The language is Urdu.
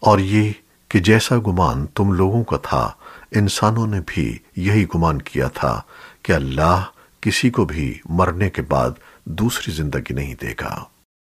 اور یہ کہ جیسا گمان تم لوگوں کا تھا، انسانوں نے بھی یہی گمان کیا تھا کہ اللہ کسی کو بھی مرنے کے بعد دوسری زندگی نہیں دے گا۔